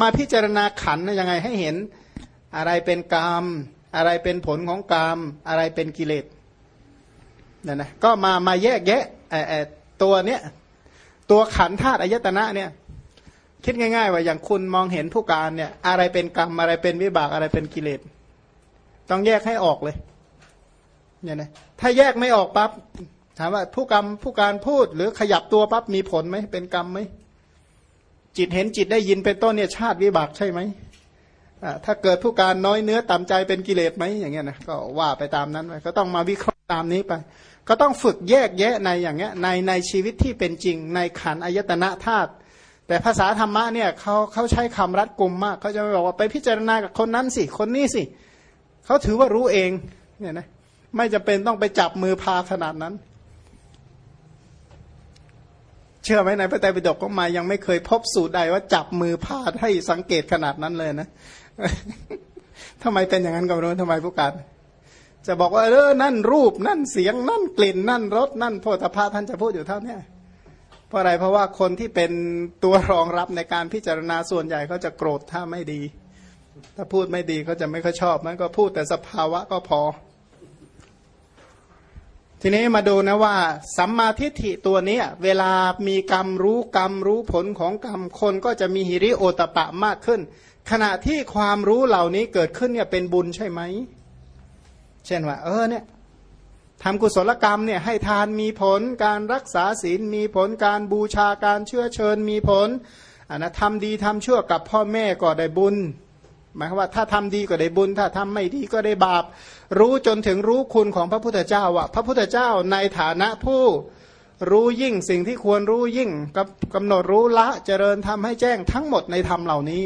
มาพิจารณาขันยังไงให้เห็นอะไรเป็นกรรม อะไรเป็นผลของกรรม อะไรเป็นกิเลสเนี่ยนะก็มามาแยกแยะตัวเนี้ยตัวขันธาตุอายตนะเนี่ยคิดง่าย ๆ ว่าอย่างคุณมองเห็นผู้การเนี่ย อะไรเป็นกรรมอะไรเป็นวิบากอะไรเป็นกิเลส ต้องแยกให้ออกเลยเนี่ยนะถ้าแยกไม่ออกปั๊บถามว่าผู้กรรมผู้การพูดหรือขยับตัวปั๊บมีผลไหมเป็นกรรมไหม จิตเห็นจิตได้ยินเป็นต้นเนี่ยชาติวิบากใช่ไหมถ้าเกิดผู้การน้อยเนื้อต่ำใจเป็นกิเลสไหมอย่างเงี้ยนะก็ว่าไปตามนั้นไปก็ต้องมาวิเคราะห์ตามนี้ไป ก็ต้องฝึกแยกแยะในอย่างเงี้ยในในชีวิตที่เป็นจริง ในขันอายตนะธาตุแต่ภาษาธรรมะเนี่ยเขาเขาใช้คำรัดกุมมากเขาจะไม่บอกว่าไปพิจารณากับคนนั้นสิคนนี้สิเขาถือว่ารู้เองเนี่ยนะไม่จะเป็นต้องไปจับมือพาขนาดนั้น เชื่อไหมในพระไตรปิฎกก็มายังไม่เคยพบสูตรใดว่าจับมือพาให้สังเกตขนาดนั้นเลยนะทำไมเป็นอย่างนั้นก็ไม่รู้ทำไมผู้การจะบอกว่าเออนั่นรูปนั่นเสียงนั่นกลิ่น นั่นรสนั่นโพธภาท่านจะพูดอยู่เท่านี้เพราะอะไรเพราะว่าคนที่เป็นตัวรองรับในการพิจารณาส่วนใหญ่เขาจะโกรธถ้าไม่ดี ถ้าพูดไม่ดีเขาจะไม่ค่อยชอบมันก็พูดแต่สภาวะก็พอ ทีนี้มาดูนะว่าสัมมาทิฏฐิตัวนี้เวลามีกรรมรู้กรรมรู้ผลของกรรมคนก็จะมีหิริโอตปะมากขึ้น ขณะที่ความรู้เหล่านี้เกิดขึ้นเนี่ยเป็นบุญใช่ไหม เช่นว่า เออเนี่ยทำกุศลกรรมเนี่ยให้ทานมีผลการรักษาศีลมีผลการบูชาการเชื่อเชิญมีผลอันนะทำดีทำชั่วกับพ่อแม่ก็ได้บุญหมายความว่าถ้าทำดีก็ได้บุญ ถ้าทำไม่ดีก็ได้บาป รู้จนถึงรู้คุณของพระพุทธเจ้าว่าพระพุทธเจ้าในฐานะผู้รู้ยิ่งสิ่งที่ควรรู้ยิ่งกับกำหนดรู้ละเจริญทำให้แจ้งทั้งหมดในธรรมเหล่านี้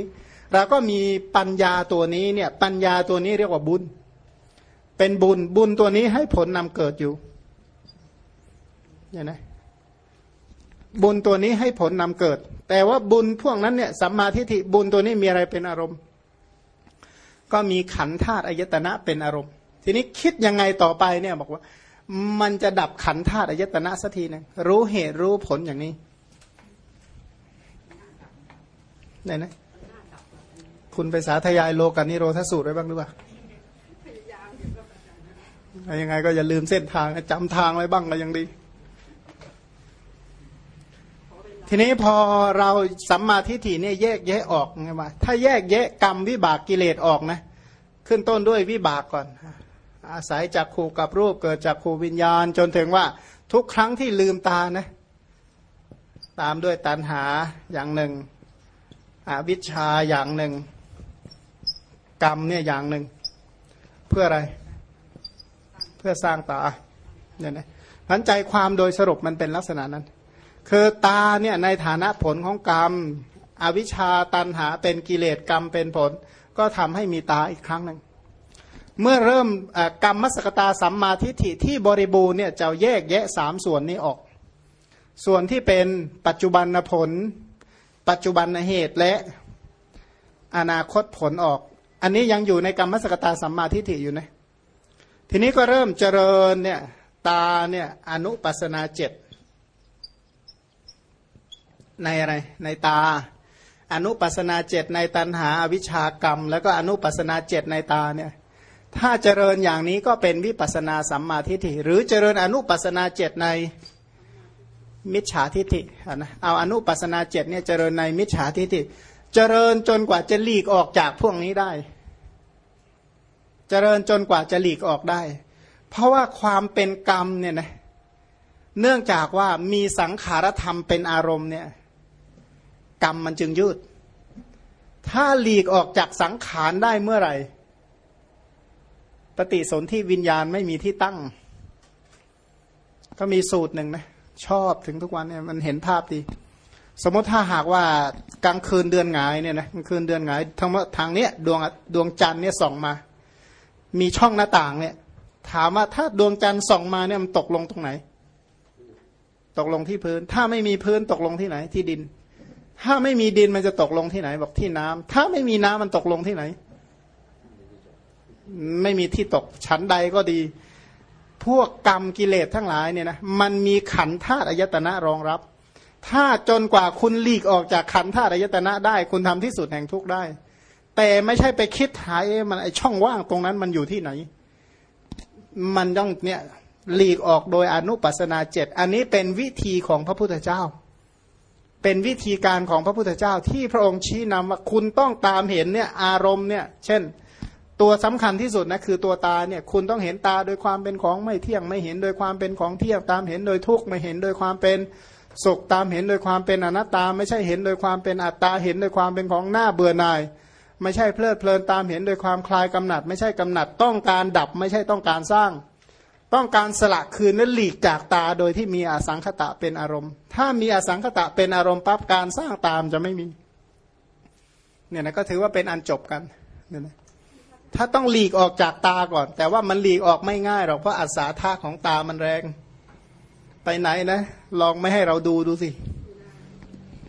เราก็มีปัญญาตัวนี้เนี่ยปัญญาตัวนี้เรียกว่าบุญ เป็นบุญบุญตัวนี้ให้ผลนำเกิดอยู่เนี่ยนะบุญตัวนี้ให้ผลนำเกิด แต่ว่าบุญพวกนั้นเนี่ยสัมมาทิฏฐิบุญตัวนี้มีอะไรเป็นอารมณ์ ก็มีขันธาตุอายตนะเป็นอารมณ์ ทีนี้คิดยังไงต่อไปเนี่ยบอกว่า มันจะดับขันธาตุอายตนะสักทีนึงรู้เหตุรู้ผลอย่างนี้ไหนนะคุณไปสาธยายโลกานิโรธสูตรไว้บ้างหรือเปล่ายังไงก็อย่าลืมเส้นทางจำทางไว้บ้างก็ยังดี ทีนี้พอเราสัมมาทิฏฐิเนี่ยแยกแยะออกไงว่าถ้าแยกแยะกรรมวิบากกิเลสออกนะ ขึ้นต้นด้วยวิบากก่อน อาศัยจากขูกับรูปเกิดจากขูวิญญาณ จนถึงว่าทุกครั้งที่ลืมตานะตามด้วยตัณหาอย่างหนึ่งอวิชชาอย่างหนึ่ง กรรมเนี่ยอย่างหนึ่ง เพื่ออะไร เพื่อสร้างตาเนี่ยนะพันใจความโดยสรุปมันเป็นลักษณะนั้น คือตาเนี่ยในฐานะผลของกรรม อวิชชาตันหาเป็นกิเลสกรรมเป็นผล ก็ทำให้มีตาอีกครั้งหนึ่ง เมื่อเริ่มกรรมมสกตาสัมมาทิฏฐิที่บริบูรณ์เนี่ยจะแยกแยะสามส่วนนี้ออก ส่วนที่เป็นปัจจุบันผล ปัจจุบันเหตุและอนาคตผลออก อันนี้ยังอยู่ในกรรมมสกตาสัมมาทิฏฐิอยู่นะทีนี้ก็เริ่มเจริญเนี่ยตาเนี่ยอนุปัสนาเจ็ดในอะไรในตาอนุปัสนาเจ็ดในตันหาอวิชากรรม แล้วก็อนุปัสนาเจ็ดในตาเนี่ย ถ้าเจริญอย่างนี้ก็เป็นวิปัสนาสัมมาทิฏฐิ หรือเจริญอนุปัสนาเจ็ดในมิจฉาทิฏฐินะเอาอนุปัสนาเจ็ดเนี่ยเจริญในมิจฉาทิฏฐิ เจริญจนกว่าจะหลีกออกจากพวกนี้ได้ เจริญจนกว่าจะหลีกออกได้ เพราะว่าความเป็นกรรมเนี่ยนะเนื่องจากว่ามีสังขารธรรมเป็นอารมณ์เนี่ยกรรมมันจึงยืด ถ้าหลีกออกจากสังขารได้เมื่อไหร่ ปฏิสนธิวิญญาณไม่มีที่ตั้ง ก็มีสูตรหนึ่งนะ ชอบถึงทุกวันเนี่ยมันเห็นภาพดี สมมติถ้าหากว่ากลางคืนเดือนหงายเนี่ยนะกลางคืนเดือนหงายทางทางเนี้ยดวงดวงจันทร์เนี่ยส่องมา มีช่องหน้าต่างเนี่ย ถามว่าถ้าดวงจันทร์ส่องมาเนี่ยมันตกลงตรงไหน ตกลงที่พื้น ถ้าไม่มีพื้นตกลงที่ไหน ที่ดิน ถ้าไม่มีดินมันจะตกลงที่ไหน บอกที่น้ำถ้าไม่มีน้ำมันตกลงที่ไหน ไม่มีที่ตกชั้นใดก็ดี พวกกรรมกิเลสทั้งหลายเนี่ยนะมันมีขันธาตุอายตนะรองรับ ถ้าจนกว่าคุณหลีกออกจากขันธ์ธาตุอายตนะได้ คุณทำที่สุดแห่งทุกข์ได้ แต่ไม่ใช่ไปคิดหาเอ๊ะมันไอช่องว่างตรงนั้นมันอยู่ที่ไหน มันต้องเนี่ยหลีกออกโดยอนุปัสนาเจ็ดอันนี้เป็นวิธีของพระพุทธเจ้า เป็นวิธีการของพระพุทธเจ้าที่พระองค์ชี้นำว่าคุณต้องตามเห็นเนี่ยอารมณ์เนี่ย เช่น ตัวสำคัญที่สุดนะคือตัวตาเนี่ยคุณต้องเห็นตาโดยความเป็นของไม่เที่ยงไม่เห็นโดยความเป็นของเที่ยงตามเห็นโดยทุกข์ไม่เห็นโดยความเป็นสุขตามเห็นโดยความเป็นอนัตตา ไม่ใช่เห็นโดยความเป็นอัตตาเห็นโดยความเป็นของหน้าเบื่อหน่าย ไม่ใช่เพลิดเพลินตามเห็นโดยความคลายกำหนัด ไม่ใช่กำหนัดต้องการดับไม่ใช่ต้องการสร้าง ต้องการสละคืนและหลีกจากตาโดยที่มีอสังขตะเป็นอารมณ์ ถ้ามีอสังขตะเป็นอารมณ์ปั๊บการสร้างตามจะไม่มีเนี่ยนะก็ถือว่าเป็นอันจบกันเนี่ยนะ ถ้าต้องหลีกออกจากตาก่อน แต่ว่ามันหลีกออกไม่ง่ายหรอกเพราะอัศาธาของตามันแรง ไปไหนนะ ลองไม่ให้เราดูดูสิ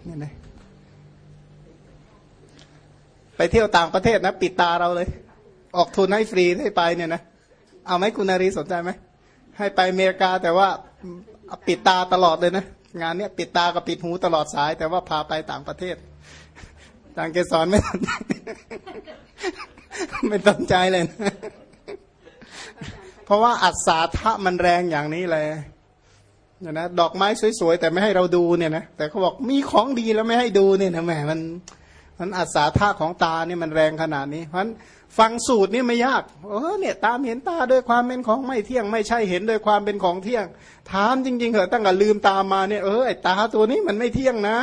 เนี่ยนะไปเที่ยวต่างประเทศนะ ปิดตาเราเลย ออกทุนให้ฟรีให้ไปเนี่ยนะเอาไหมคุณนารีสนใจไหมให้ไปอเมริกาแต่ว่าปิดตาตลอดเลยนะงานเนี้ยปิดตากับปิดหูตลอดสาย แต่ว่าพาไปต่างประเทศต่างเกสรไม่สน ไม่สนใจเลยนะเพราะว่าอัศาทะมันแรงอย่างนี้เลยเนี่ยนะดอกไม้สวยๆแต่ไม่ให้เราดูเนี่ยนะแต่เขาบอกมีของดีแล้วไม่ให้ดูเนี่ยนะแหมมันมันอัศาธาของตาเนี่ยมันแรงขนาดนี้ เพราะฉะนั้นฟังสูตรนี่ไม่ยากเออเนี่ย ตามเห็นตาด้วยความเป็นของไม่เที่ยง ไม่ใช่เห็นด้วยความเป็นของเที่ยง ถามจริงๆเหรอตั้งแต่ลืมตามาเนี่ยเออไอตาตัวนี้มันไม่เที่ยงนะ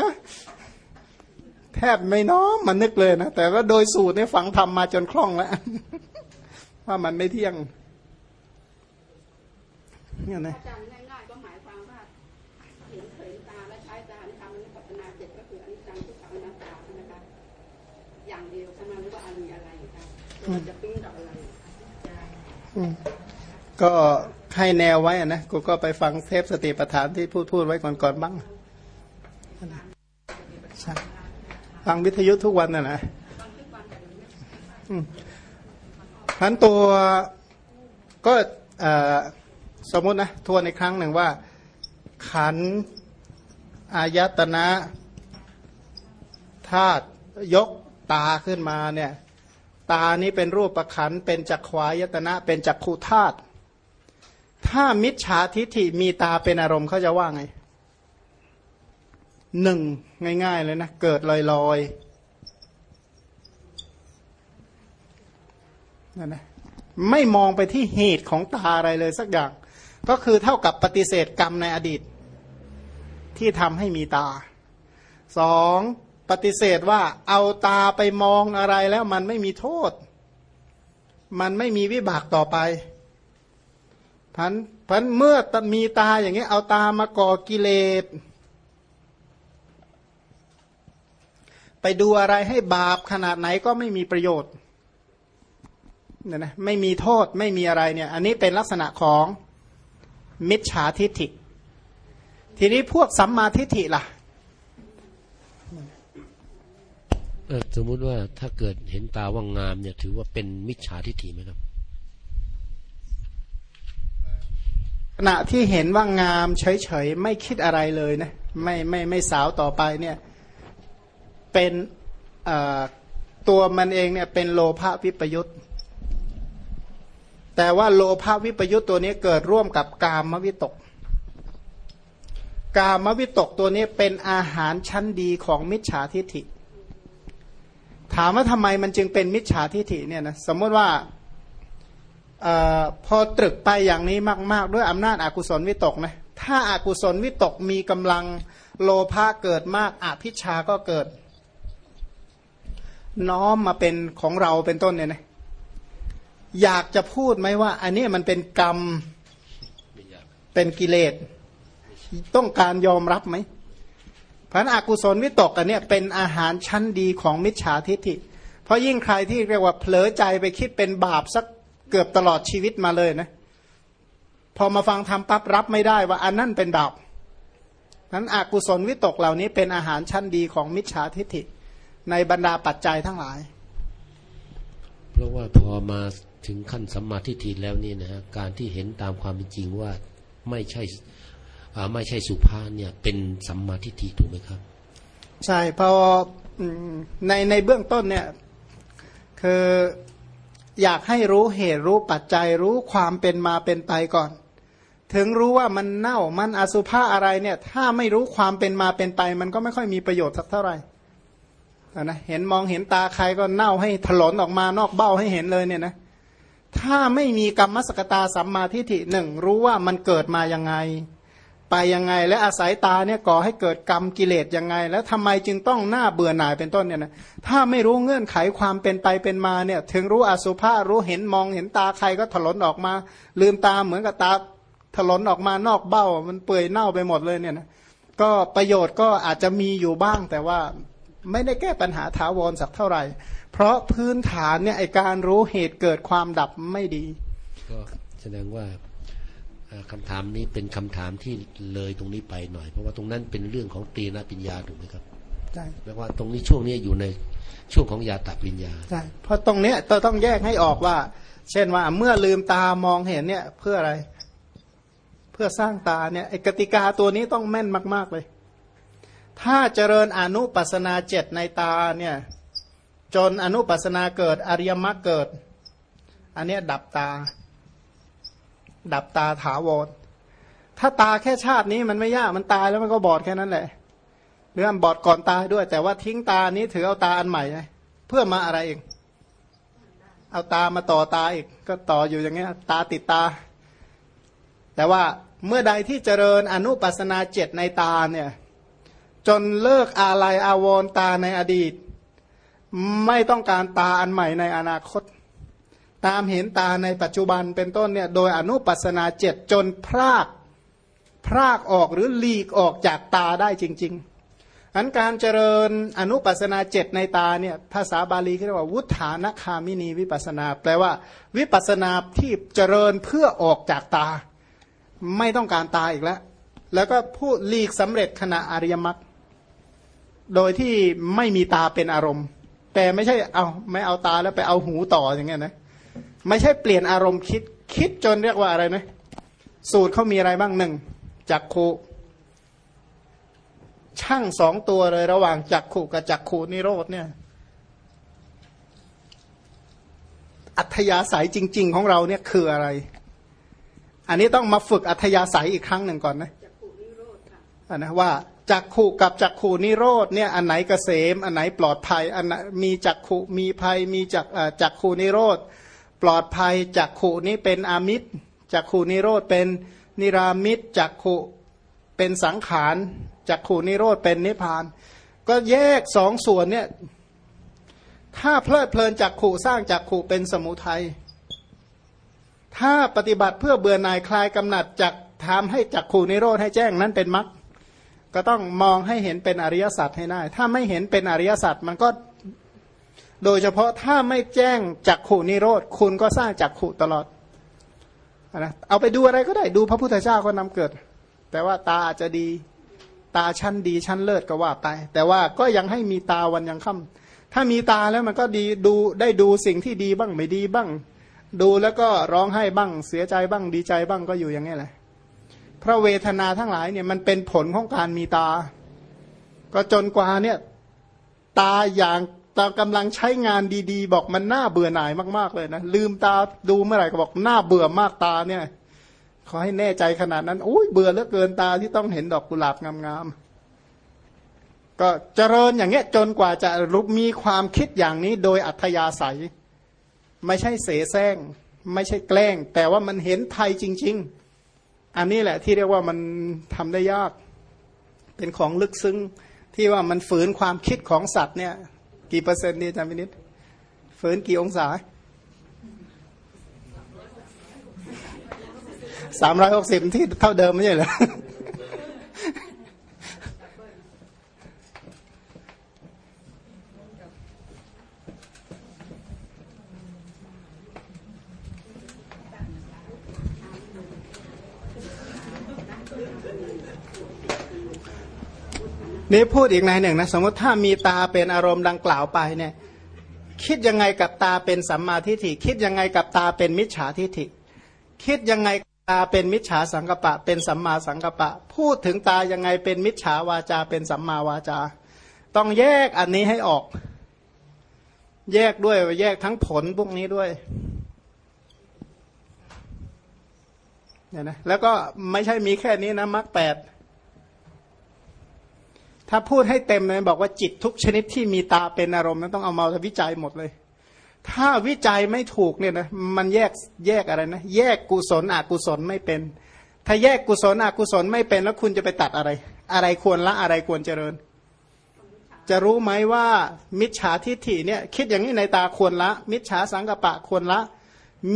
แทบไม่น้อมมันนึกเลยนะแต่ว่าโดยสูตรเนี่ยฝังทำมาจนคล่องแล้วว่ามันไม่เที่ยงเนี่ยนะอาจารย์ง่ายๆก็หมายความว่าเห็นเห็นตาและใช้ตาในทำอนุปัฏนาเจ็ดก็คืออนิจจังทุกขังอนัตตาใช่ไหมคะอย่างเดียวใช่ไหมหรือว่าอันมีอะไรคะมันจะปิ้งกับอะไรอืมก็ให้แนวไว้อะนะกูก็ไปฟังเทปสติปัฏฐานที่พูดพูดไว้ก่อนๆบ้างใช่ ฟังวิทยุทุกวันน่ะนะอืมพันตัวก็สมมตินะทวนในครั้งหนึ่งว่า ขันอายตนะธาตุยกตาขึ้นมาเนี่ยตานี้เป็นรูปประขันเป็นจักขวายตนะ เป็นจักขุธาตุถ้ามิจฉาทิฏฐิมีตาเป็นอารมณ์เขาจะว่าไง หนึ่งง่ายๆเลยนะ เกิดลอยๆนั่นนะไม่มองไปที่เหตุของตาอะไรเลยสักอย่าง ก็คือเท่ากับปฏิเสธกรรมในอดีต ที่ทำให้มีตาสองปฏิเสธว่าเอาตาไปมองอะไรแล้วมันไม่มีโทษ มันไม่มีวิบากต่อไปพันพันเมื่อมีตาอย่างนี้เอาตามาก่อกิเลส ไปดูอะไรให้บาปขนาดไหนก็ไม่มีประโยชน์เนี่ยนะไม่มีโทษไม่มีอะไรเนี่ยอันนี้เป็นลักษณะของมิจฉาทิฏฐิ ทีนี้พวกสัมมาทิฏฐิล่ะเออสมมุติว่าถ้าเกิดเห็นตาว่างงามเนี่ยถือว่าเป็นมิจฉาทิฏฐิไหมครับขณะที่เห็นว่างามเฉยๆไม่คิดอะไรเลยนะไม่ไม่ไม่สาวต่อไปเนี่ย เป็นตัวมันเองเนี่ยเป็นโลภะวิปยุตแต่ว่าโลภะวิปยุตตัวนี้เกิดร่วมกับกามวิตก กามวิตกตัวนี้เป็นอาหารชั้นดีของมิจฉาทิฏฐิ ถามว่าทำไมมันจึงเป็นมิจฉาทิฏฐิเนี่ยนะสมมติว่าอพอตรึกไปอย่างนี้มาก ๆ ด้วยอำนาจอากุศลวิตกนะถ้าอากุศลวิตกมีกำลังโลภะเกิดมากอภิชาก็เกิด น้อมมาเป็นของเราเป็นต้นเนี่ยนะอยากจะพูดไหมว่า อันนี้มันเป็นกรรมเป็นกิเลสต้องการยอมรับไหมพันอากุศลวิตกอันเนี้เป็นอาหารชั้นดีของมิจฉาทิฐิ เพราะยิ่งใครที่เรียกว่าเผลอใจไปคิดเป็นบาปสักเกือบตลอดชีวิตมาเลยนะ พอมาฟังทำปั๊บรับไม่ได้ว่าอันนั่นเป็นบาปนั้นอากุศลวิตกเหล่านี้เป็นอาหารชั้นดีของมิจฉาทิฐิ ในบรรดาปัจจัยทั้งหลาย เพราะว่าพอมาถึงขั้นสัมมาทิฏฐิแล้วนี่นะฮะการที่เห็นตามความเป็นจริงว่าไม่ใช่อ่าไม่ใช่สุภาษเนี่ยเป็นสัมมาทิฏฐิถูกไหมครับ ใช่เพออืมในในเบื้องต้นเนี่ยคืออยากให้รู้เหตุรู้ปัจจัยรู้ความเป็นมาเป็นไปก่อน ถึงรู้ว่ามันเน่ามันอสุภะอะไรเนี่ย ถ้าไม่รู้ความเป็นมาเป็นไป มันก็ไม่ค่อยมีประโยชน์สักเท่าไหร่ นะเห็นมองเห็นตาใครก็เน่าให้ถลนออกมานอกเบ้าให้เห็นเลยเนี่ยนะถ้าไม่มีกรรมสกตาสัมมาทิฏฐิหนึ่งรู้ว่ามันเกิดมายังไง ไปยังไงและอาศัยตาเนี่ยก่อให้เกิดกรรมกิเลสยังไง แล้วทำไมจึงต้องหน้าเบื่อหน่ายเป็นต้นเนี่ยนะถ้าไม่รู้เงื่อนไขความเป็นไปเป็นมาเนี่ย ถึงรู้อสุภะรู้เห็นมองเห็นตาใครก็ถลนออกมา ลืมตาเหมือนกับตาถลนออกมานอกเบ้า มันเปื่อยเน่าไปหมดเลยเนี่ยนะก็ประโยชน์ก็อาจจะมีอยู่บ้างแต่ว่า ไม่ได้แก้ปัญหาถาวรสักเท่าไหร่ เพราะพื้นฐานเนี่ยไอการรู้เหตุเกิดความดับไม่ดี ก็แสดงว่าอ่าคำถามนี้เป็นคำถามที่เลยตรงนี้ไปหน่อย เพราะว่าตรงนั้นเป็นเรื่องของตรีนปัญญาถูกไหมครับใช่แปลว่าตรงนี้ช่วงนี้อยู่ในช่วงของยาตปัญญาใช่เพราะตรงเนี้ยเราต้องแยกให้ออกว่า เช่นว่าเมื่อลืมตามองเห็นเนี่ยเพื่ออะไร เพื่อสร้างตาเนี่ยไอกติกาตัวนี้ต้องแม่นมาก ๆเลย ถ้าเจริญอนุปัสนาเจ็ดในตาเนี่ยจนอนุปัสนาเกิดอริยมรรคเกิด อันนี้ดับตา ดับตาถาวรถ้าตาแค่ชาตินี้มันไม่ยากมันตายแล้วมันก็บอดแค่นั้นแหละหรือมันบอดก่อนตายด้วย แต่ว่าทิ้งตานี้ถือเอาตาอันใหม่เพื่อมาอะไรเองเอาตามาต่อตาอีก ก็ต่ออยู่อย่างเงี้ย ตาติดตา แต่ว่าเมื่อใดที่เจริญอนุปัสนาเจ็ดในตาเนี่ย จนเลิกอาลัยอาวรตาในอดีต ไม่ต้องการตาอันใหม่ในอนาคต ตามเห็นตาในปัจจุบันเป็นต้นเนี่ยโดยอนุปัสนาเจ็ดจนพรากพรากออกหรือหลีกออกจากตาได้จริง ๆ อันการเจริญอนุปัสนาเจ็ดในตาเนี่ยภาษาบาลีเรียกว่าวุฒานคามินีวิปัสนา แปลว่า วิปัสนาที่เจริญเพื่อออกจากตา ไม่ต้องการตาอีกแล้ว แล้วก็พูดหลีกสำเร็จขณะอริยมรรค โดยที่ไม่มีตาเป็นอารมณ์ แต่ไม่ใช่เอาไม่เอาตาแล้วไปเอาหูต่ออย่างเงี้ยนะไม่ใช่เปลี่ยนอารมณ์คิดคิดจนเรียกว่าอะไรนะสูตรเขามีอะไรบ้างหนึ่งจักขุช่างสองตัวเลยระหว่างจักขุกับจักขุนิโรธเนี่ยอัธยาศัยจริง ๆ ของเราเนี่ยคืออะไร อันนี้ต้องมาฝึกอัธยาศัยอีกครั้งหนึ่งก่อนนะจักขุนิโรธค่ะอะนะว่า จักขุกับจักขุนิโรธเนี่ยอันไหนเกษม อันไหนปลอดภัยอันไหนมีจักขุมีภัย มีจักจักขุนิโรธปลอดภัยจักขุนี้เป็นอามิตรจักขุนิโรธเป็นนิรามิตรจักขุเป็นสังขารจักขุนิโรธเป็นนิพพาน ก็แยกสองส่วนเนี่ยถ้าเพลิดเพลินจักขุสร้างจักขุเป็นสมุทัยถ้าปฏิบัติเพื่อเบื่อหน่ายคลายกำหนัดจากทำให้จักขู่นิโรธให้แจ้งนั้นเป็นมรรค ก็ต้องมองให้เห็นเป็นอริยสัจให้ได้ ถ้าไม่เห็นเป็นอริยสัจมันก็ โดยเฉพาะถ้าไม่แจ้งจักขูนิโรธคุณก็สร้างจักขูตลอดนะเอาไปดูอะไรก็ได้ดูพระพุทธเจ้าก็นำเกิด แต่ว่าตาอาจจะดีตาชั้นดีชั้นเลิศก็ว่าไป แต่ว่าก็ยังให้มีตาวันยังค่ำถ้ามีตาแล้วมันก็ดีดูได้ดูสิ่งที่ดีบ้างไม่ดีบ้าง ดูแล้วก็ร้องไห้บ้างเสียใจบ้างดีใจบ้างก็อยู่อย่างนี้แหละ พระเวทนาทั้งหลายเนี่ยมันเป็นผลของการมีตา ก็จนกว่าเนี่ยตาอย่างตากำลังใช้งานดีๆ บอกมันน่าเบื่อหน่ายมากๆเลยนะลืมตาดูเมื่อไหร่ก็บอกน่าเบื่อมากตาเนี่ยขอให้แน่ใจขนาดนั้นอุ้ยเบื่อเหลือเกินตาที่ต้องเห็นดอกกุหลาบงามๆก็เจริญอย่างเงี้ยจนกว่าจะรู้มีความคิดอย่างนี้โดยอัธยาศัย ไม่ใช่เสแสร้ง ไม่ใช่แกล้ง แต่ว่ามันเห็นไทยจริง ๆ อันนี้แหละที่เรียกว่ามันทำได้ยาก เป็นของลึกซึ้งที่ว่ามันฝืนความคิดของสัตว์เนี่ย กี่เปอร์เซ็นต์นี่อาจารย์พินิดฝืนกี่องศาสามร้อยหกสิบที่เท่าเดิมไม่ใช่เหรอ นี่พูดอีกในหนึ่งนะสมมติถ้ามีตาเป็นอารมณ์ดังกล่าวไปเนี่ย คิดยังไงกับตาเป็นสัมมาทิฏฐิ คิดยังไงกับตาเป็นมิจฉาทิฏฐิ คิดยังไงตาเป็นมิจฉาสังกปะ เป็นสัมมาสังกปะ พูดถึงตายังไงเป็นมิจฉาวาจา เป็นสัมมาวาจา ต้องแยกอันนี้ให้ออก แยกด้วยแยกทั้งผลพวกนี้ด้วยเนี่ยนะแล้วก็ไม่ใช่มีแค่นี้นะมรรคแปด ถ้าพูดให้เต็มเลยบอกว่าจิตทุกชนิดที่มีตาเป็นอารมณ์นั้นต้องเอามาวิจัยหมดเลย ถ้าวิจัยไม่ถูกเนี่ยนะมันแยกแยกอะไรนะ แยกกุศลอกุศลไม่เป็น ถ้าแยกกุศลอกุศลไม่เป็นแล้วคุณจะไปตัดอะไร อะไรควรละอะไรควรเจริญ จะรู้ไหมว่ามิจฉาทิฏฐิเนี่ยคิดอย่างนี้ในตาควรละ มิจฉาสังกปะควรละ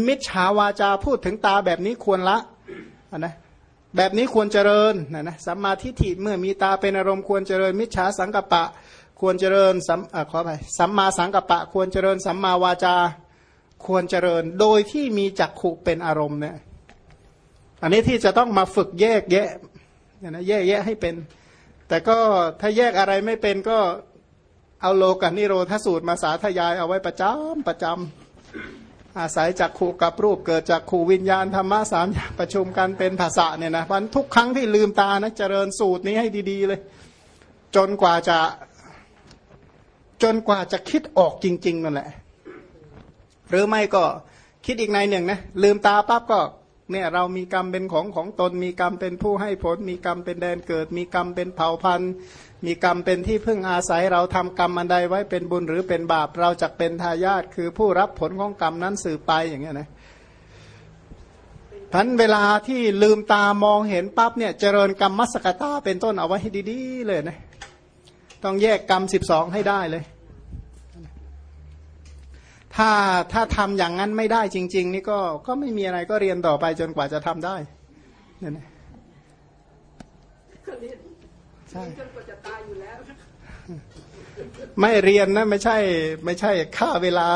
มิจฉาวาจาพูดถึงตาแบบนี้ควรละนะ แบบนี้ควรเจริญนะนะสัมมาทิฏฐิเมื่อมีตาเป็นอารมณ์ควรเจริญมิจฉาสังกปะ ควรเจริญสัมขอไปสัมมาสังกปะ ควรเจริญสัมมาวาจาควรเจริญ โดยที่มีจักขุเป็นอารมณ์เนี่ยอันนี้ที่จะต้องมาฝึกแยกแยะเนี่ยนะแยกแยะให้เป็น แต่ก็ถ้าแยกอะไรไม่เป็นก็เอาโลกันนิโรธสูตรมาสาธยายเอาไว้ประจำประจำ อาศัยจากขู่กับรูปเกิดจากขู่วิญญาณธรรมะสามอย่างประชุมกันเป็นภาษาเนี่ยนะวันทุกครั้งที่ลืมตานะเจริญสูตรนี้ให้ดี ๆ เลย จนกว่าจะจนกว่าจะคิดออกจริง ๆนั่นแหละ หรือไม่ก็คิดอีกในหนึ่งนะลืมตาปั๊บก็เนี่ยเรามีกรรมเป็นของของตนมีกรรมเป็นผู้ให้ผล มีกรรมเป็นแดนเกิด มีกรรมเป็นเผ่าพันธุ์ มีกรรมเป็นที่พึ่งอาศัยเราทำกรรมอันใดไว้เป็นบุญหรือเป็นบาปเราจะเป็นทายาทคือผู้รับผลของกรรมนั้นสืบไปอย่างเงี้ยนะพันเวลาที่ลืมตามองเห็นปั๊บเนี่ยเจริญกรรมมัสกตาเป็นต้นเอาไว้ให้ดีๆเลยนะต้องแยกกรรมสิบสองให้ได้เลย ถ้าถ้าทำอย่างนั้นไม่ได้จริง ๆ นี่ก็ก็ไม่มีอะไรก็เรียนต่อไปจนกว่าจะทำได้เนี่ยนะ ใช่จนกว่าจะตายอยู่แล้ว ไม่เรียนนะไม่ใช่ ไม่ใช่ค่าเวลา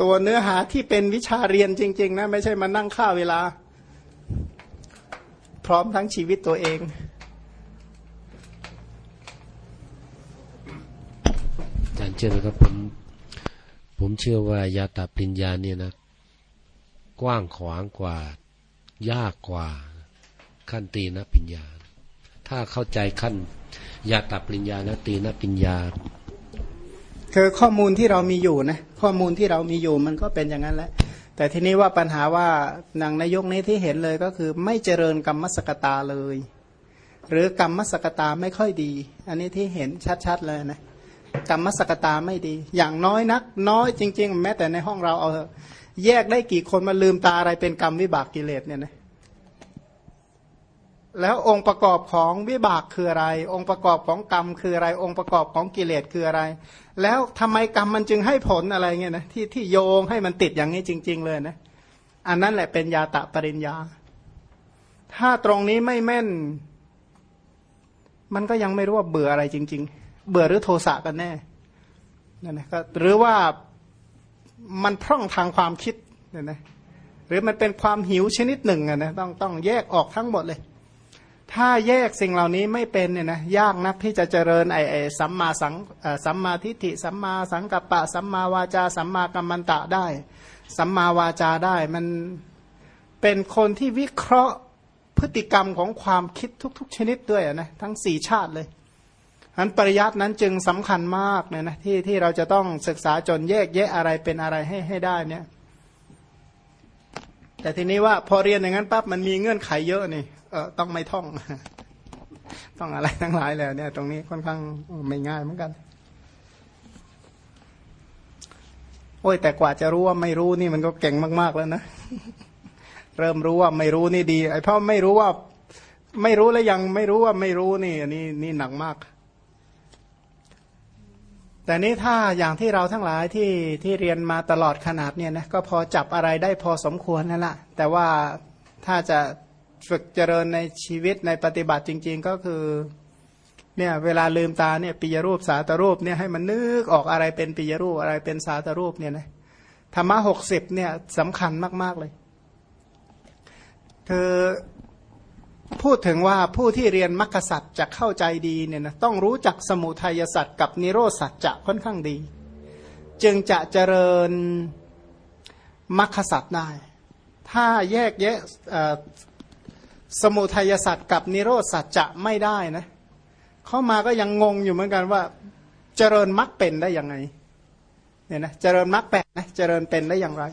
ตัวเนื้อหาที่เป็นวิชาเรียนจริง ๆ นะ ไม่ใช่มานั่งค่าเวลา พร้อมทั้งชีวิตตัวเองอาจารย์เชื่อไหมครับผมผมเชื่อว่ายาตาปริญญาเนี่ยนะ กว้างขวางกว่า ยากกว่าขั้นตีนะปัญญา ถ้าเข้าใจขั้นยาตับปริญญาแล้วตีนปิญญา คือข้อมูลที่เรามีอยู่นะข้อมูลที่เรามีอยู่มันก็เป็นอย่างนั้นแหละ แต่ทีนี้ว่าปัญหาว่าหนังนายกนี้ที่เห็นเลยก็คือไม่เจริญกรรมสกตาเลย หรือกรรมสกตาไม่ค่อยดี อันนี้ที่เห็นชัดๆเลยนะกรรมสกตาไม่ดี อย่างน้อยนัก น้อยจริง ๆ แม้แต่ในห้องเราเอาแยกได้กี่คนมาลืมตาอะไรเป็นกรรมวิบากกิเลสเนี่ยนะ แล้วองค์ประกอบของวิบากคืออะไร องค์ประกอบของกรรมคืออะไร องค์ประกอบของกิเลสคืออะไร แล้วทำไมกรรมมันจึงให้ผลอะไรเงี้ยนะที่ที่โยงให้มันติดอย่างนี้จริง ๆ เลยนะอันนั้นแหละเป็นยาตะปริญญา ถ้าตรงนี้ไม่แม่น มันก็ยังไม่รู้ว่าเบื่ออะไรจริง ๆ เบื่อหรือโทสะกันแน่นั่นนะก็หรือว่ามันพร่องทางความคิดเนี่ยนะหรือมันเป็นความหิวชนิดหนึ่งอะนะต้องต้องแยกออกทั้งหมดเลย ถ้าแยกสิ่งเหล่านี้ไม่เป็นเนี่ยนะยากนักที่จะเจริญไอไอสัมมาสังสัมมาทิฏฐิสัมมาสังกัปปะ สัมมาวาจา สัมมากัมมันตะได้ สัมมาวาจาได้ มันเป็นคนที่วิเคราะห์พฤติกรรมของความคิดทุก ๆ ชนิดด้วยนะทั้งสี่ชาติเลยอันปริยัตินั้นจึงสำคัญมากเนี่ยนะที่ที่เราจะต้องศึกษาจนแยกแยะอะไรเป็นอะไรให้ให้ได้เนี่ย แต่ทีนี้ว่าพอเรียนอย่างนั้นปั๊บมันมีเงื่อนไขเยอะนี่เออต้องไม่ท่อง ต้องอะไรทั้งหลายแล้วเนี่ย ตรงนี้ค่อนข้างไม่ง่ายเหมือนกัน โอ้ยแต่กว่าจะรู้ว่าไม่รู้นี่มันก็เก่งมาก ๆแล้วนะเริ่มรู้ว่าไม่รู้นี่ดีไอ้พราะไม่รู้ว่า ไม่รู้แล้วยังไม่รู้ว่าไม่รู้นี่อันนี้นี่หนักมาก แต่นี้ถ้าอย่างที่เราทั้งหลายที่ที่เรียนมาตลอดขนาดเนี่ยนะก็พอจับอะไรได้พอสมควรนั่นแหละแต่ว่าถ้าจะฝึกเจริญในชีวิตในปฏิบัติจริง ๆ ก็คือเนี่ยเวลาลืมตาเนี่ยปิยรูปสาตรูปเนี่ยให้มันนึกออกอะไรเป็นปิยรูปอะไรเป็นสาตรูปเนี่ยนะธรรมะหกสิบเนี่ยสำคัญมาก ๆเลยเธอ พูดถึงว่าผู้ที่เรียนมรรคสัตจะเข้าใจดีเนี่ยนะต้องรู้จักสมุทัยสัตกับนิโรสัตว์จะค่อนข้างดี จึงจะเจริญมรรคสัตได้ ถ้าแยกแยะสมุทัยสัตกับนิโรสัจจะไม่ได้นะเข้ามาก็ยังงงอยู่เหมือนกันว่า เจริญมรรคเป็นได้ยังไงเนี่ยนะเจริญมรรคแปดนะเจริญเป็นได้อย่างไร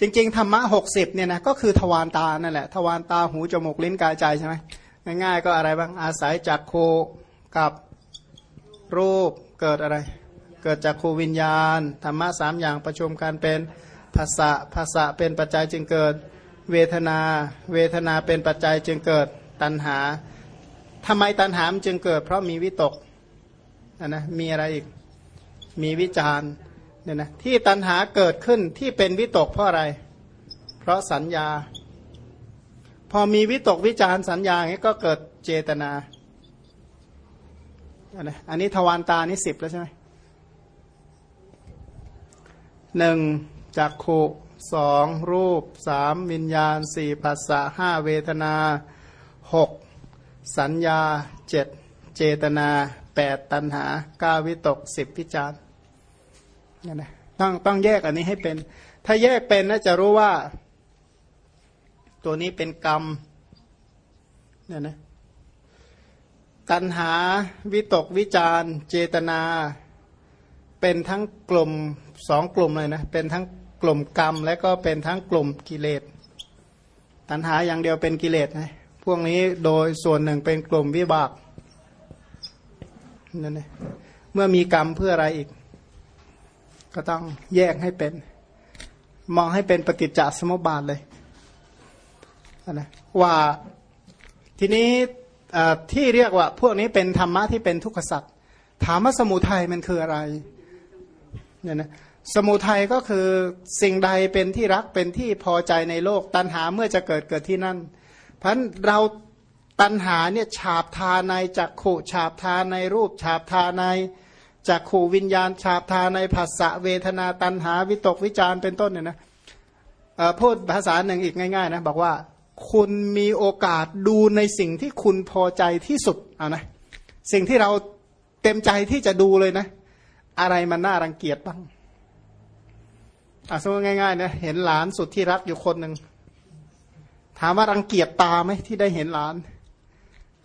จริง ๆ ธรรมะหกสิบเนี่ยนะก็คือทวารตานั่นแหละทวารตาหูจมูกลิ้นกายใจใช่ไหมง่ายๆก็อะไรบ้างอาศัยจากโคกับรูปเกิดอะไร เกิดจากโควิญญาณธรรมะสามอย่างประชุมกันเป็นภาษะภาษะเป็นปัจจัยจึงเกิดเวทนา เวทนาเป็นปัจจัยจึงเกิดตัณหาทำไมตัณหามจึงเกิด เพราะมีวิตกนะนะมีอะไรอีกมีวิจาร เนี่ยนะที่ตัณหาเกิดขึ้นที่เป็นวิตกเพราะอะไร เพราะสัญญา พอมีวิตกวิจารสัญญาอย่างนี้ก็เกิดเจตนาอันนี้ทวารตานี่สิบแล้วใช่ไหมหนึ่งจักขุสองรูปสามวิญญาณสี่ภาษาห้าเวทนาหกสัญญาเจ็ดเจตนาแปดตัณหาเก้าวิตกสิบพิจาร นี่นะต้องต้องแยกอันนี้ให้เป็น ถ้าแยกเป็นนะจะรู้ว่า ตัวนี้เป็นกรรมเนี่ยนะตัณหาวิตกวิจารเจตนา เป็นทั้งกลุ่มสองกลุ่มเลยนะเป็นทั้งกลุ่มกรรม และก็เป็นทั้งกลุ่มกิเลส ตัณหาอย่างเดียวเป็นกิเลสนะพวกนี้โดยส่วนหนึ่งเป็นกลุ่มวิบากนั่นเองเมื่อมีกรรมเพื่ออะไรอีก ก็ต้องแยกให้เป็น มองให้เป็นปฏิจจสมุปบาทเลยนะว่าทีนี้ที่เรียกว่า พวกนี้เป็นธรรมะที่เป็นทุกขสัตว์ถามว่าสมุทัยมันคืออะไรเนี่ยนะสมุทัยก็คือสิ่งใดเป็นที่รักเป็นที่พอใจในโลก ตัณหาเมื่อจะเกิดเกิดที่นั่น เพราะเราตัณหาเนี่ยฉาบทาในจักขู่ฉาบทาในรูปฉาบทาใน จักขู่วิญญาณฉาบทาในภาษะเวทนาตัณหาวิตกวิจารเป็นต้นเนี่ยนะพูดภาษาหนึ่งอีกง่ายๆนะบอกว่าคุณมีโอกาสดูในสิ่งที่คุณพอใจที่สุดเอานะสิ่งที่เราเต็มใจที่จะดูเลยนะ อะไรมันน่ารังเกียจบ้างอะสมมติง่ายๆนะเห็นหลานสุดที่รักอยู่คนหนึ่งถามว่ารังเกียจตาไหมที่ได้เห็นหลาน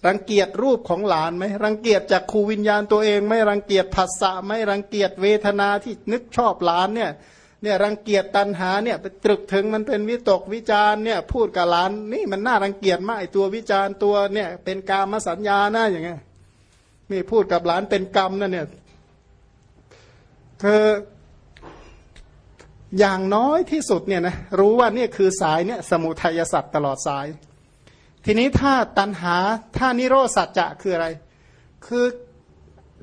รังเกียจรูปของหลานไหมรังเกียจจากครูวิญญาณตัวเองไม่รังเกียจภาษาไม่รังเกียจเวทนาที่นึกชอบหลานเนี่ยเนี่ยรังเกียจตันหาเนี่ยไปตรึกถึงมันเป็นวิตกวิจารเนี่ยพูดกับหลานนี่มันน่ารังเกียจมากไอตัววิจารตัวเนี่ยเป็นกามสัญญาหน้าอย่างเงี้ยนี่พูดกับหลานเป็นกรรมนั่นเนี่ยคืออย่างน้อยที่สุดเนี่ยนะรู้ว่านี่คือสายเนี่ยสมุทัยสัตว์ตลอดสาย ทีนี้ถ้าตันหาถ้านิโรสัจจะคืออะไร คือ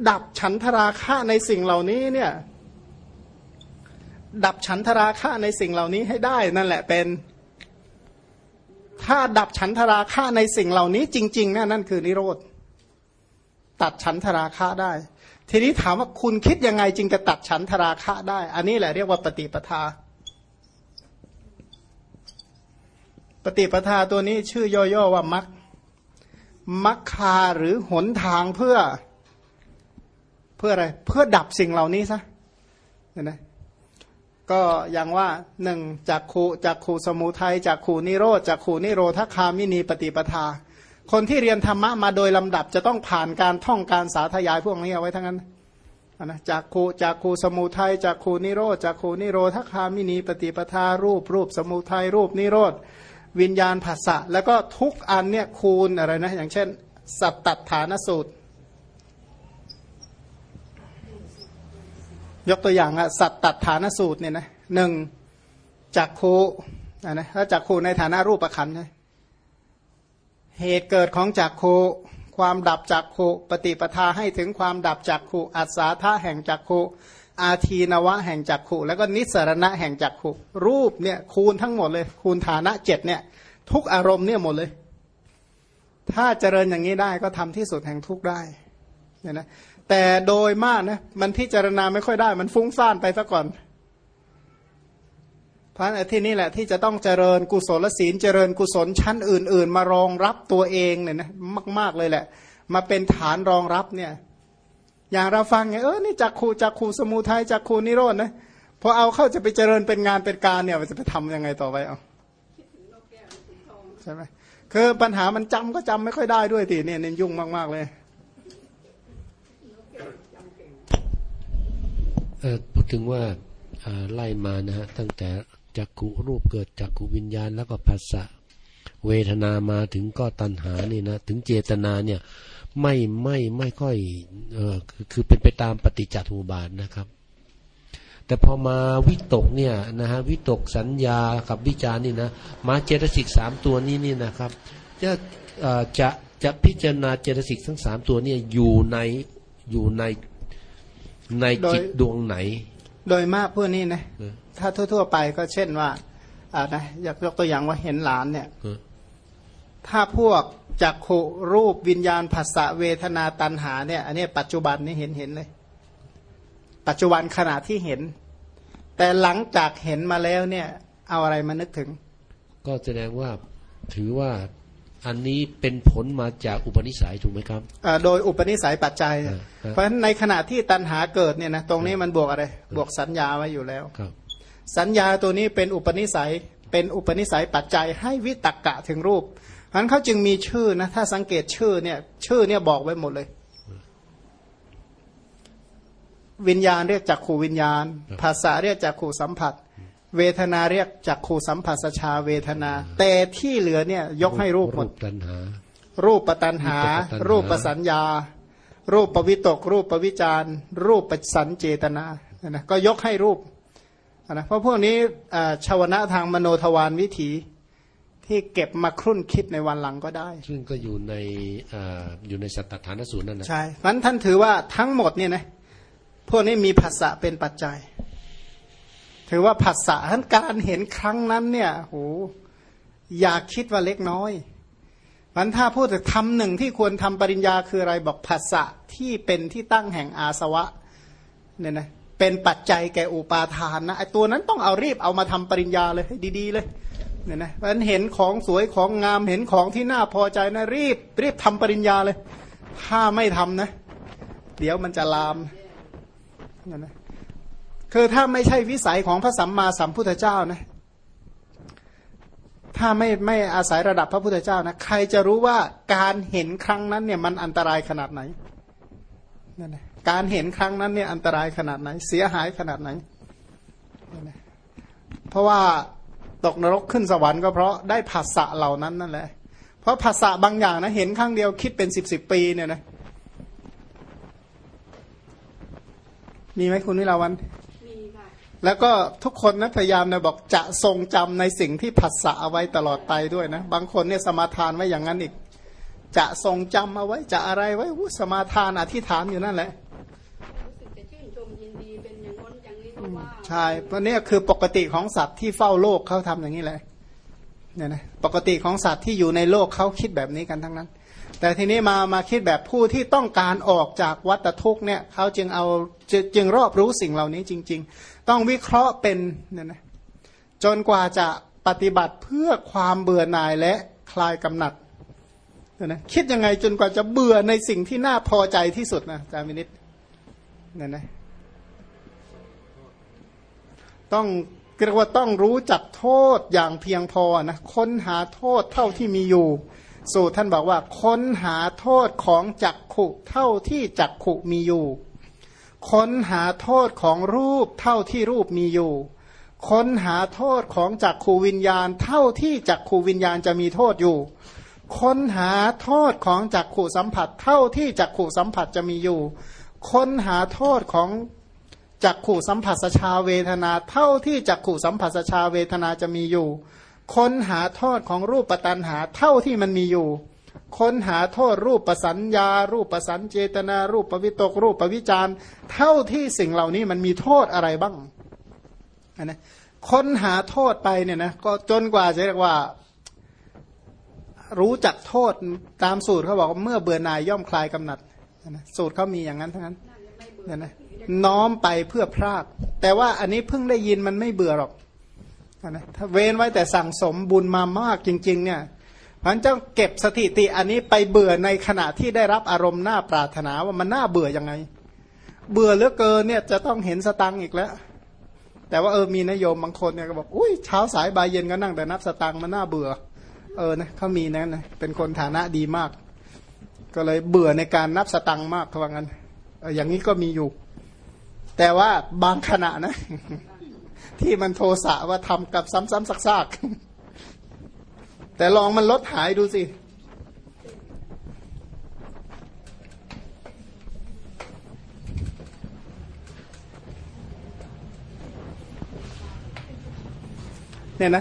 ดับฉันทราคะในสิ่งเหล่านี้เนี่ยดับฉันทราคะในสิ่งเหล่านี้ให้ได้นั่นแหละเป็น ถ้าดับฉันทราคะในสิ่งเหล่านี้จริงๆนั่นนั่นคือนิโรธตัดฉันทราคะได้ ทีนี้ถามว่าคุณคิดยังไงจึงจะตัดฉันทราคะได้ อันนี้แหละเรียกว่าปฏิปทา ปฏิปทาตัวนี้ชื่อย่อๆว่ามัคมัคคาหรือหนทางเพื่อ เพื่ออะไร เพื่อดับสิ่งเหล่านี้ซะเห็นไหมก็อย่างว่าหนึ่งจากขูจากขูสมุทัยจากขูนิโรธจากขูนิโรธคามินีปฏิปทา คนที่เรียนธรรมะมาโดยลำดับจะต้องผ่านการท่องการสาธยายพวกนี้เอาไว้ทั้งนั้นนะจากขูจากขูสมุทัยจากขูนิโรธจากขูนิโรธคามินีปฏิปทารูปรูปสมุทัยรูปนิโรธ วิญญาณภาษะแล้วก็ทุกอันเนี่ยคูณอะไรนะอย่างเช่น สัตตฐานสูตร ยกตัวอย่างอะสัตตฐานสูตรเนี่ยนะหนึ่งจักขูนะนะถ้าจักขูในฐานะรูปประคันใช่เหตุเกิดของจักขูความดับจักขูปฏิปทาให้ถึงความดับจักขูอัศาธาแห่งจักขู อาทีนวะแห่งจักขูแล้วก็นิสรณะแห่งจักขูรูปเนี่ยคูณทั้งหมดเลย คูณฐานะเจ็ดเนี่ย ทุกอารมณ์เนี่ยหมดเลย ถ้าเจริญอย่างนี้ได้ก็ทำที่สุดแห่งทุกได้เนี่ยนะแต่โดยมากนะมันพิจารณาไม่ค่อยได้ มันฟุ้งซ่านไปซะก่อน เพราะที่นี่แหละที่จะต้องเจริญกุศลศีลเจริญกุศลชั้นอื่น ๆ มารองรับตัวเองเนี่ยนะมาก ๆเลยแหละ มาเป็นฐานรองรับเนี่ย อย่างเราฟังไงเออนี่จักขูจักขูสมุทัยจักขูนิโรธนะพอเอาเข้าจะไปเจริญเป็นงานเป็นการเนี่ยมันจะไปทำยังไงต่อไปเอาคิดถึงนกแก้วถึงทอใช่ไหมคือปัญหามันจำก็จำไม่ค่อยได้ด้วยทีเนี่ยเนี่ยยุ่งมาก ๆ เลยนกเออพูดถึงว่าไล่มานะฮะตั้งแต่จักขุรูปเกิดจักขุวิญญาณแล้วก็ภาษะเวทนามาถึงก็ตัณหานี่นะถึงเจตนาเนี่ย ไม่ไม่ไม่ค่อยเออคือคือเป็นไปตามปฏิจจสมุปบาทนะครับ แต่พอมาวิตกเนี่ยนะฮะวิตกสัญญากับวิจารนี่นะมาเจตสิกสามตัวนี้นี่นะครับ จะเอ่อจะจะพิจารณาเจตสิกทั้งสามตัวเนี่ยอยู่ในอยู่ในในจิตโดยดวงไหน โดยมากพวกนี้นะเออถ้าทั่ว ๆ ไปก็เช่นว่าอ่านะอยากยกตัวอย่างว่าเห็นหลานเนี่ยเออ ถ้าพวกจักขุรูปวิญญาณภาษาเวทนาตันหาเนี่ย อันนี้ปัจจุบันนี่เห็นเห็นเลย ปัจจุบันขณะที่เห็น แต่หลังจากเห็นมาแล้วเนี่ย เอาอะไรมานึกถึง ก็แสดงว่าถือว่าอันนี้เป็นผลมาจากอุปนิสัยถูกไหมครับอ่าโดยอุปนิสัยปัจจัยอ่าครับเพราะฉะนั้นในขณะที่ตัณหาเกิดเนี่ยนะตรงนี้มันบวกอะไร บวกสัญญาไว้อยู่แล้วครับ สัญญาตัวนี้เป็นอุปนิสัยเป็นอุปนิสัยปัจจัยให้วิตกกะถึงรูปเพราะฉะ นั้นเขาจึงมีชื่อนะ ถ้าสังเกตชื่อเนี่ย ชื่อเนี่ยบอกไว้หมดเลย วิญญาณเรียกจักขูวิญญาณ ภาษาเรียกจักขูสัมผัส เวทนาเรียกจักขูสัมผัสชาเวทนา แต่ที่เหลือเนี่ย ยกให้รูปหมดตัณหารูปปตันหารูปปัตตัณหา รูปปสัญญา รูปปวิตก รูปปวิจารรูปปสันเจตนานะก็ยกให้รูปนะเพราะพวกนี้อ่าชาวนะทางมโนทวารวิถี ที่เก็บมาครุ่นคิดในวันหลังก็ได้ ซึ่งก็อยู่ในอ่าอยู่ในสัตตฐานสูตรนั่นนะใช่เพราะฉะนั้นท่านถือว่าทั้งหมดเนี่ยนะพวกนี้มีภาษะเป็นปัจจัย ถือว่าภาษะท่านการเห็นครั้งนั้นเนี่ยโหอยากคิดว่าเล็กน้อยมันถ้าพูดถึงทำหนึ่งที่ควรทำปริญญาคืออะไรบอกภาษะที่เป็นที่ตั้งแห่งอาสวะเนี่ยนะเป็นปัจจัยแก่อุปาทานนะไอตัวนั้นต้องเอารีบเอามาทำปริญญาเลยให้ดี ๆ เลย เนี่ยนะเพราะฉะนั้นเห็นของสวยของงามเห็นของที่น่าพอใจนะรีบ รีบทำปริญญาเลย ถ้าไม่ทำนะ เดี๋ยวมันจะลามเนี่ยนะคือถ้าไม่ใช่วิสัยของพระสัมมาสัมพุทธเจ้านะ ถ้าไม่ไม่อาศัยระดับพระพุทธเจ้านะใครจะรู้ว่าการเห็นครั้งนั้นเนี่ยมันอันตรายขนาดไหนนั่นนะการเห็นครั้งนั้นเนี่ยอันตรายขนาดไหน เสียหายขนาดไหน เพราะว่า ตกนรกขึ้นสวรรค์ก็เพราะได้ภาษะเหล่านั้นนั่นแหละ เพราะภาษะบางอย่างนะเห็นครั้งเดียวคิดเป็นสิบสิบปีเนี่ยนะมีไหมคุณวิลาวันมีค่ะแล้วก็ทุกคนนะพยายามนะบอกจะทรงจำในสิ่งที่ผัสสะเอาไว้ตลอดไปด้วยนะ บางคนเนี่ยสมาทานไว้อย่างนั้นอีก จะทรงจำเอาไว้จะอะไรไว้อู้สมาทานอธิษฐานอยู่นั่นแหละ ใช่เพราะเนี่ยคือปกติของสัตว์ที่เฝ้าโลกเขาทำอย่างนี้แหละเนี่ยนะปกติของสัตว์ที่อยู่ในโลกเขาคิดแบบนี้กันทั้งนั้น แต่ทีนี้มามาคิดแบบผู้ที่ต้องการออกจากวัฏทุกเนี่ยเขาจึงเอาจึงจึงรอบรู้สิ่งเหล่านี้จริง ๆ ต้องวิเคราะห์เป็นเนี่ยนะจนกว่าจะปฏิบัติเพื่อความเบื่อหน่ายและคลายกำหนัดเนี่ยนะคิดยังไงจนกว่าจะเบื่อในสิ่งที่น่าพอใจที่สุดนะอาจารย์วินิตเนี่ยนะ ต้องเรียกว่าต้องรู้จักโทษอย่างเพียงพอนะค้นหาโทษเท่าที่มีอยู่ สูตรท่านบอกว่า ค้นหาโทษของจักขุเท่าที่จักขุมีอยู่ ค้นหาโทษของรูปเท่าที่รูปมีอยู่ ค้นหาโทษของจักขูวิญญาณ เท่าที่จักขูวิญญาณจะมีโทษอยู่ ค้นหาโทษของจักขูสัมผัส เท่าที่จักขูสัมผัสจะมีอยู่ ค้นหาโทษของ จักขู่สัมผัสชาเวทนา เท่าที่จักขู่สัมผัสชาเวทนาจะมีอยู่ ค้นหาโทษของรูปปัตนหาเท่าที่มันมีอยู่ ค้นหาโทษรูปประสัญญา รูปประสัญเจตนา รูปประวิตก รูปประวิจารเท่าที่สิ่งเหล่านี้มันมีโทษอะไรบ้างนะค้นหาโทษไปเนี่ยนะก็จนกว่าจะเรียกว่ารู้จักโทษตามสูตรเขาบอกว่าเมื่อเบื่อหน่ายย่อมคลายกำหนัดนะสูตรเขามีอย่างนั้นทั้งนั้นเนี่ยนะ น้อมไปเพื่อพราก แต่ว่าอันนี้เพิ่งได้ยินมันไม่เบื่อหรอกนะถ้าเว้นไว้แต่สั่งสมบุญมามากจริง ๆ เนี่ยพันจ้าเก็บสถิติอันนี้ไปเบื่อในขณะที่ได้รับอารมณ์หน้าปรารถนาว่ามันน่าเบื่อยังไง เบื่อเหลือเกินเนี่ยจะต้องเห็นสตังอีกแล้ว แต่ว่าเออมีนโยมบางคนเนี่ยก็บอกอุ้ยเช้าสายบ่ายเย็นก็นั่งแต่นับสตังมันน่าเบื่อ เออนะเขามีนั่นนะเป็นคนฐานะดีมาก ก็เลยเบื่อในการนับสตังมากเขาว่างั้นอย่างนี้ก็มีอยู่ แต่ว่าบางขณะนะ ที่มันโทสะว่าทำกับซ้ำๆซากๆ แต่ลองมันลดหายดูสิเนี่ยนะ